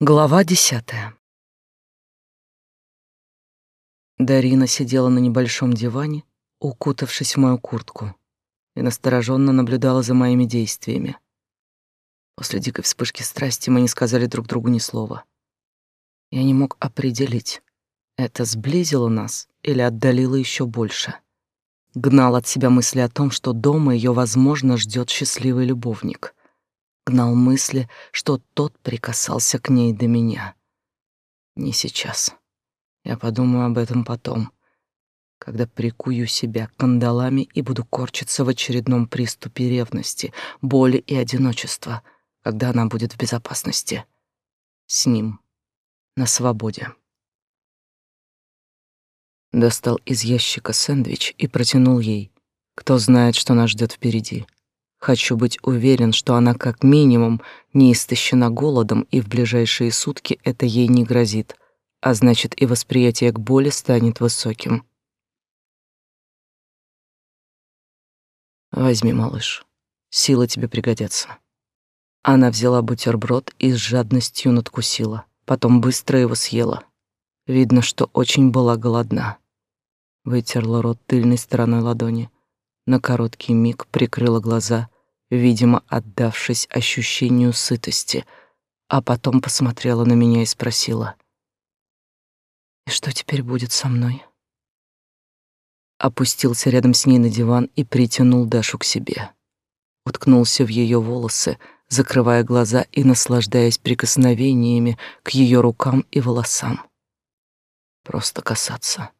Глава десятая. Дарина сидела на небольшом диване, укутавшись в мою куртку, и настороженно наблюдала за моими действиями. После дикой вспышки страсти мы не сказали друг другу ни слова. Я не мог определить, это сблизило нас или отдалило еще больше. Гнал от себя мысли о том, что дома ее, возможно, ждет счастливый любовник — гнал мысли, что тот прикасался к ней до меня. Не сейчас. Я подумаю об этом потом, когда прикую себя кандалами и буду корчиться в очередном приступе ревности, боли и одиночества, когда она будет в безопасности. С ним. На свободе. Достал из ящика сэндвич и протянул ей. Кто знает, что нас ждет впереди. Хочу быть уверен, что она как минимум не истощена голодом, и в ближайшие сутки это ей не грозит, а значит и восприятие к боли станет высоким. Возьми, малыш. Силы тебе пригодятся. Она взяла бутерброд и с жадностью надкусила, потом быстро его съела. Видно, что очень была голодна. Вытерла рот тыльной стороной ладони на короткий миг прикрыла глаза, видимо, отдавшись ощущению сытости, а потом посмотрела на меня и спросила: "И что теперь будет со мной?" Опустился рядом с ней на диван и притянул Дашу к себе. Уткнулся в ее волосы, закрывая глаза и наслаждаясь прикосновениями к ее рукам и волосам. Просто касаться,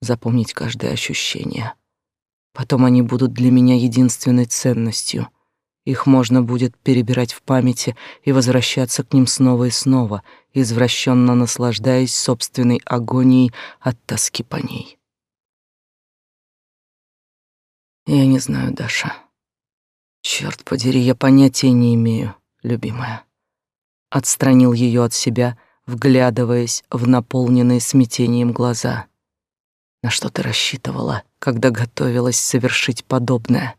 запомнить каждое ощущение — Потом они будут для меня единственной ценностью. Их можно будет перебирать в памяти и возвращаться к ним снова и снова, извращенно наслаждаясь собственной агонией от тоски по ней. Я не знаю, Даша. Черт подери, я понятия не имею, любимая. Отстранил ее от себя, вглядываясь в наполненные смятением глаза. На что ты рассчитывала, когда готовилась совершить подобное?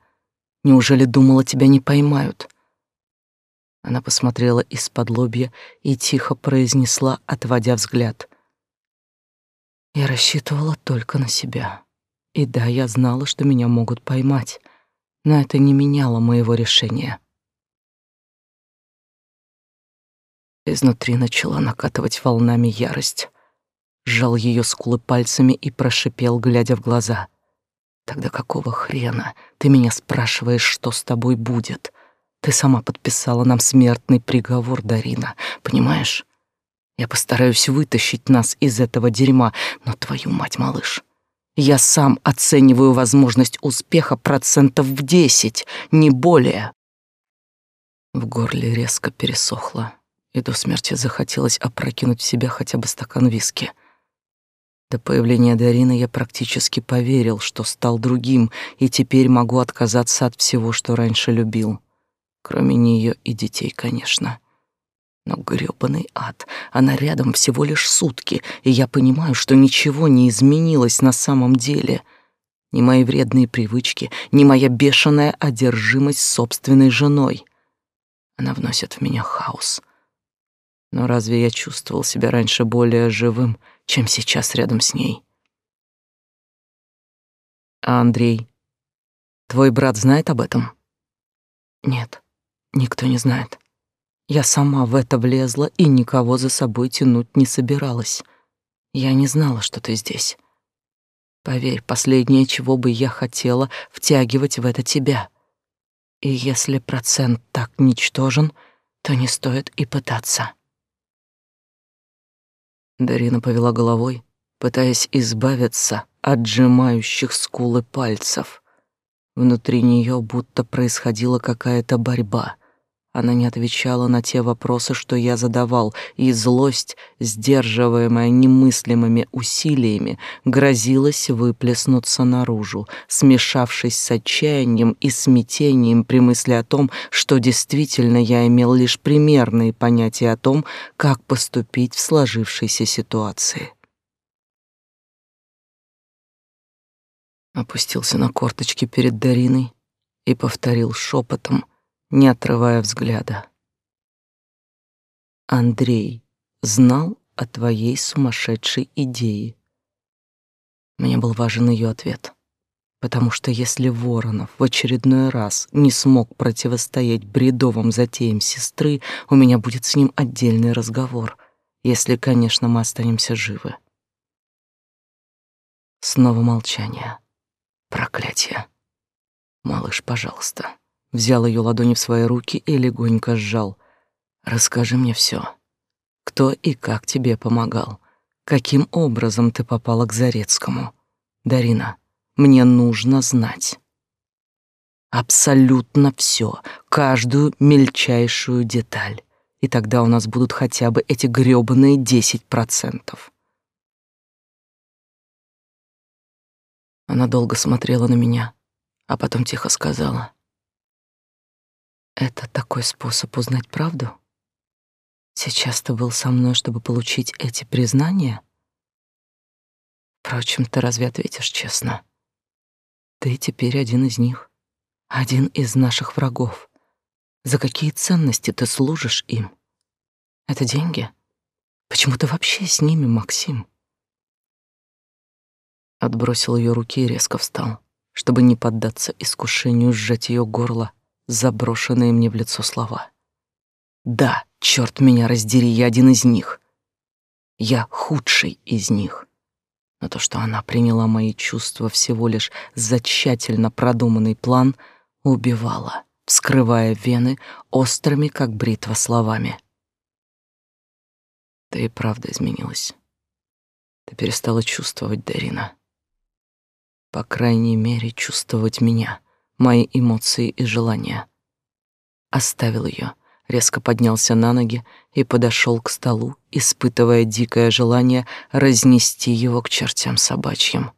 Неужели думала, тебя не поймают? Она посмотрела из-под лобья и тихо произнесла, отводя взгляд. Я рассчитывала только на себя. И да, я знала, что меня могут поймать, но это не меняло моего решения. Изнутри начала накатывать волнами ярость сжал ее скулы пальцами и прошипел, глядя в глаза. «Тогда какого хрена ты меня спрашиваешь, что с тобой будет? Ты сама подписала нам смертный приговор, Дарина, понимаешь? Я постараюсь вытащить нас из этого дерьма, но твою мать, малыш, я сам оцениваю возможность успеха процентов в десять, не более». В горле резко пересохло, и до смерти захотелось опрокинуть в себя хотя бы стакан виски — до появления Дарины я практически поверил, что стал другим, и теперь могу отказаться от всего, что раньше любил. Кроме нее и детей, конечно. Но грёбаный ад, она рядом всего лишь сутки, и я понимаю, что ничего не изменилось на самом деле. Ни мои вредные привычки, ни моя бешеная одержимость собственной женой. Она вносит в меня хаос. Но разве я чувствовал себя раньше более живым, чем сейчас рядом с ней. А Андрей, твой брат знает об этом? Нет, никто не знает. Я сама в это влезла и никого за собой тянуть не собиралась. Я не знала, что ты здесь. Поверь, последнее, чего бы я хотела, втягивать в это тебя. И если процент так ничтожен, то не стоит и пытаться. Дарина повела головой, пытаясь избавиться от сжимающих скулы пальцев. Внутри нее будто происходила какая-то борьба. Она не отвечала на те вопросы, что я задавал, и злость, сдерживаемая немыслимыми усилиями, грозилась выплеснуться наружу, смешавшись с отчаянием и смятением при мысли о том, что действительно я имел лишь примерные понятия о том, как поступить в сложившейся ситуации. Опустился на корточки перед Дариной и повторил шепотом — не отрывая взгляда. Андрей знал о твоей сумасшедшей идее. Мне был важен ее ответ, потому что если Воронов в очередной раз не смог противостоять бредовым затеям сестры, у меня будет с ним отдельный разговор, если, конечно, мы останемся живы. Снова молчание. Проклятие. Малыш, пожалуйста. Взял ее ладони в свои руки и легонько сжал. Расскажи мне все. Кто и как тебе помогал? Каким образом ты попала к Зарецкому? Дарина, мне нужно знать. Абсолютно все, каждую мельчайшую деталь. И тогда у нас будут хотя бы эти грёбаные десять процентов. Она долго смотрела на меня, а потом тихо сказала. «Это такой способ узнать правду? Сейчас ты был со мной, чтобы получить эти признания?» Впрочем, ты разве ответишь честно? Ты теперь один из них, один из наших врагов. За какие ценности ты служишь им? Это деньги? Почему ты вообще с ними, Максим? Отбросил ее руки и резко встал, чтобы не поддаться искушению сжать ее горло, заброшенные мне в лицо слова. Да, черт меня раздери, я один из них. Я худший из них. Но то, что она приняла мои чувства всего лишь за тщательно продуманный план, убивало, вскрывая вены острыми, как бритва, словами. Ты и правда изменилась. Ты перестала чувствовать Дарина по крайней мере, чувствовать меня, мои эмоции и желания. Оставил ее, резко поднялся на ноги и подошел к столу, испытывая дикое желание разнести его к чертям собачьим.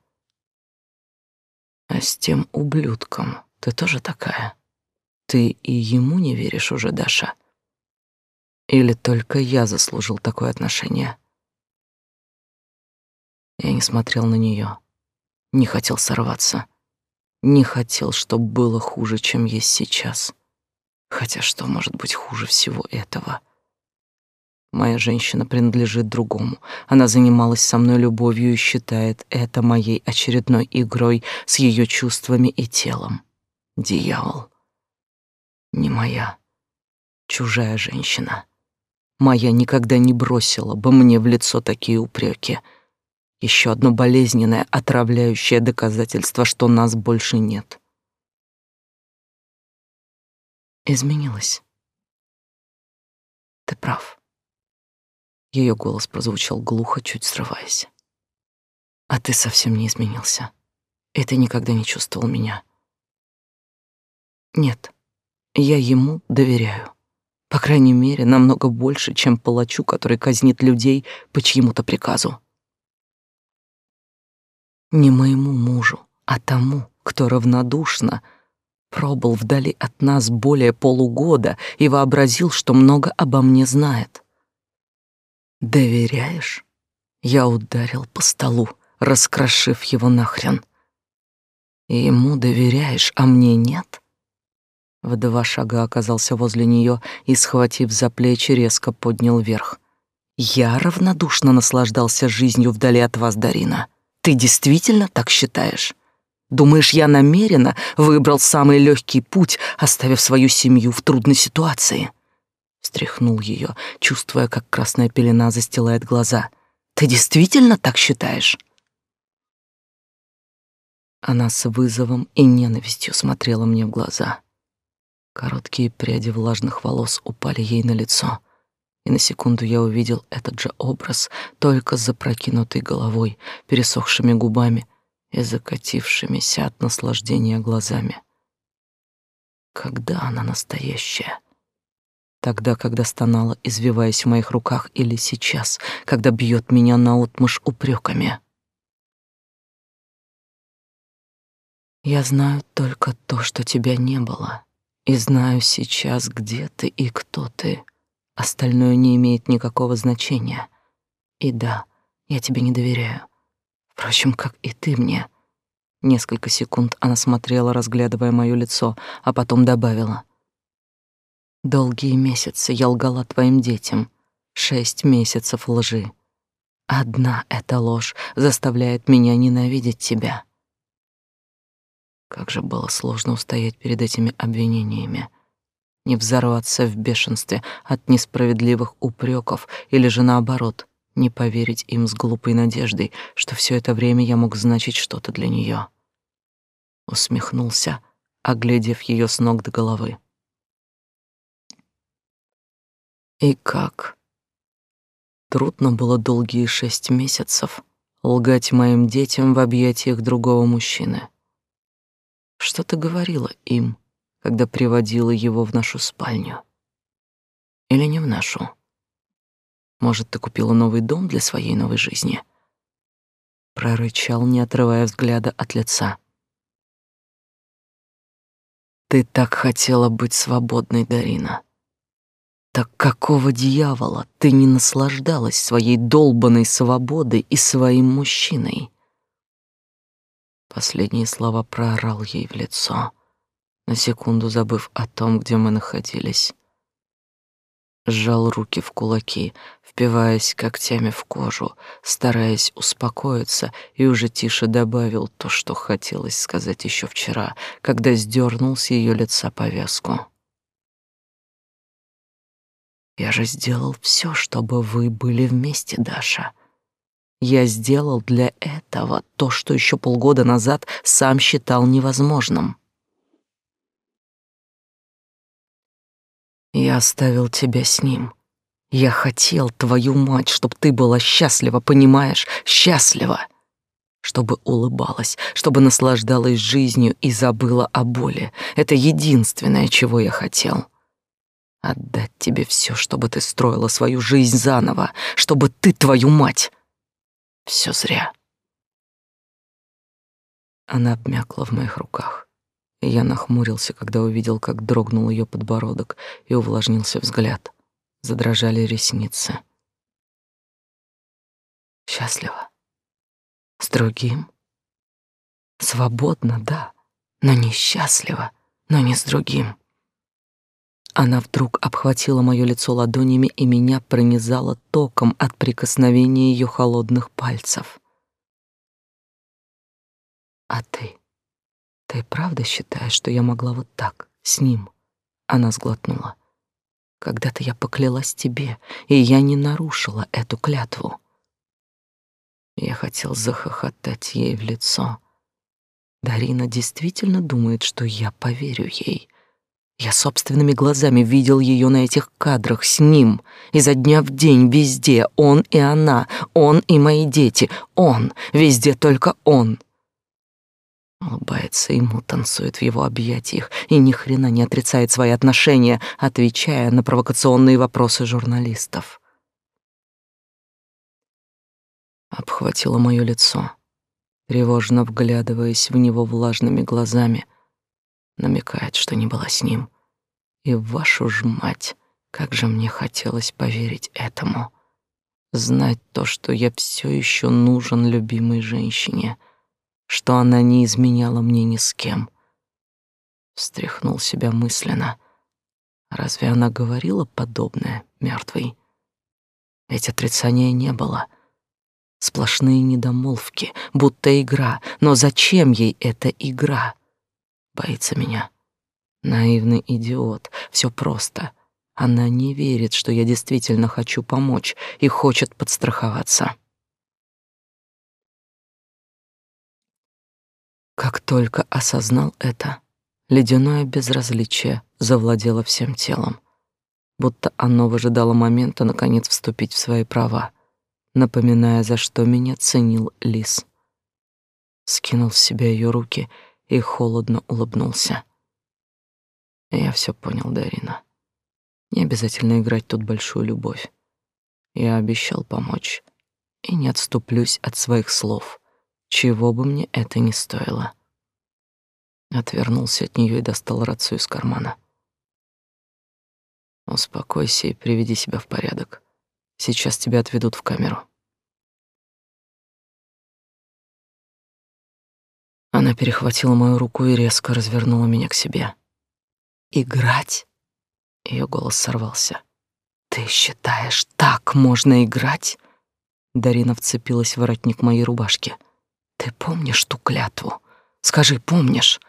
А с тем ублюдком ты тоже такая? Ты и ему не веришь уже, Даша? Или только я заслужил такое отношение? Я не смотрел на нее не хотел сорваться. Не хотел, чтобы было хуже, чем есть сейчас. Хотя что может быть хуже всего этого? Моя женщина принадлежит другому. Она занималась со мной любовью и считает это моей очередной игрой с ее чувствами и телом. Дьявол. Не моя. Чужая женщина. Моя никогда не бросила бы мне в лицо такие упреки. Еще одно болезненное, отравляющее доказательство, что нас больше нет. Изменилась. Ты прав. Ее голос прозвучал глухо, чуть срываясь. А ты совсем не изменился. И ты никогда не чувствовал меня. Нет, я ему доверяю. По крайней мере, намного больше, чем палачу, который казнит людей по чьему-то приказу. Не моему мужу, а тому, кто равнодушно пробыл вдали от нас более полугода и вообразил, что много обо мне знает. Доверяешь? Я ударил по столу, раскрошив его нахрен. Ему доверяешь, а мне нет? В два шага оказался возле нее и, схватив за плечи, резко поднял вверх. Я равнодушно наслаждался жизнью вдали от вас, Дарина. Ты действительно так считаешь? Думаешь, я намеренно выбрал самый легкий путь, оставив свою семью в трудной ситуации? Встряхнул ее, чувствуя, как красная пелена застилает глаза. Ты действительно так считаешь? Она с вызовом и ненавистью смотрела мне в глаза. Короткие пряди влажных волос упали ей на лицо — и на секунду я увидел этот же образ, только с запрокинутой головой, пересохшими губами и закатившимися от наслаждения глазами. Когда она настоящая? Тогда, когда стонала, извиваясь в моих руках, или сейчас, когда бьет меня наотмашь упреками? Я знаю только то, что тебя не было, и знаю сейчас, где ты и кто ты. Остальное не имеет никакого значения. И да, я тебе не доверяю. Впрочем, как и ты мне. Несколько секунд она смотрела, разглядывая моё лицо, а потом добавила: Долгие месяцы я лгала твоим детям, Шесть месяцев лжи. Одна эта ложь заставляет меня ненавидеть тебя. Как же было сложно устоять перед этими обвинениями. Не взорваться в бешенстве от несправедливых упреков или же наоборот, не поверить им с глупой надеждой, что все это время я мог значить что-то для нее. Усмехнулся, оглядев ее с ног до головы. И как? Трудно было долгие шесть месяцев лгать моим детям в объятиях другого мужчины. Что ты говорила им, когда приводила его в нашу спальню? Или не в нашу? Может, ты купила новый дом для своей новой жизни? Прорычал, не отрывая взгляда от лица. Ты так хотела быть свободной, Дарина. Так какого дьявола ты не наслаждалась своей долбанной свободой и своим мужчиной? Последние слова проорал ей в лицо, на секунду забыв о том, где мы находились. Сжал руки в кулаки, впиваясь когтями в кожу, стараясь успокоиться, и уже тише добавил то, что хотелось сказать еще вчера, когда сдернул с ее лица повязку. Я же сделал все, чтобы вы были вместе, Даша. Я сделал для этого то, что еще полгода назад сам считал невозможным. Я оставил тебя с ним. Я хотел, твою мать, чтобы ты была счастлива, понимаешь? Счастлива. Чтобы улыбалась, чтобы наслаждалась жизнью и забыла о боли. Это единственное, чего я хотел. Отдать тебе все, чтобы ты строила свою жизнь заново, чтобы ты, твою мать. Все зря. Она обмякла в моих руках, я нахмурился, когда увидел, как дрогнул ее подбородок и увлажнился взгляд. Задрожали ресницы. Счастлива. С другим. Свободно, да, но не счастлива, но не с другим. Она вдруг обхватила моё лицо ладонями и меня пронизала током от прикосновения её холодных пальцев. А ты? Ты правда считаешь, что я могла вот так с ним? Она сглотнула. Когда-то я поклялась тебе, и я не нарушила эту клятву. Я хотел захохотать ей в лицо. Дарина действительно думает, что я поверю ей. Я собственными глазами видел ее на этих кадрах с ним, изо дня в день, везде, он и она, он и мои дети, он, везде только он. Улыбается ему, танцует в его объятиях и ни хрена не отрицает свои отношения, отвечая на провокационные вопросы журналистов. Обхватила мое лицо, тревожно вглядываясь в него влажными глазами, намекает, что не была с ним. И вашу ж мать, как же мне хотелось поверить этому. Знать то, что я все еще нужен любимой женщине, что она не изменяла мне ни с кем. Встряхнул себя мысленно. Разве она говорила подобное мертвой? Ведь отрицания не было. Сплошные недомолвки, будто игра. Но зачем ей эта игра? Боится меня. Наивный идиот. Все просто. Она не верит, что я действительно хочу помочь и хочет подстраховаться. Как только осознал это, ледяное безразличие завладело всем телом, будто оно выжидало момента наконец вступить в свои права, напоминая, за что меня ценил лис. Скинул с себя ее руки и холодно улыбнулся. Я все понял, Дарина. Не обязательно играть тут большую любовь. Я обещал помочь и не отступлюсь от своих слов, чего бы мне это ни стоило. Отвернулся от нее и достал рацию из кармана. Успокойся и приведи себя в порядок. Сейчас тебя отведут в камеру. Она перехватила мою руку и резко развернула меня к себе. Играть? Ее голос сорвался. Ты считаешь, так можно играть? Дарина вцепилась в воротник моей рубашки. Ты помнишь ту клятву? Скажи, помнишь?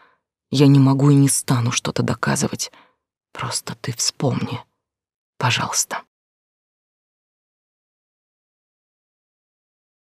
Я не могу и не стану что-то доказывать. Просто ты вспомни. Пожалуйста.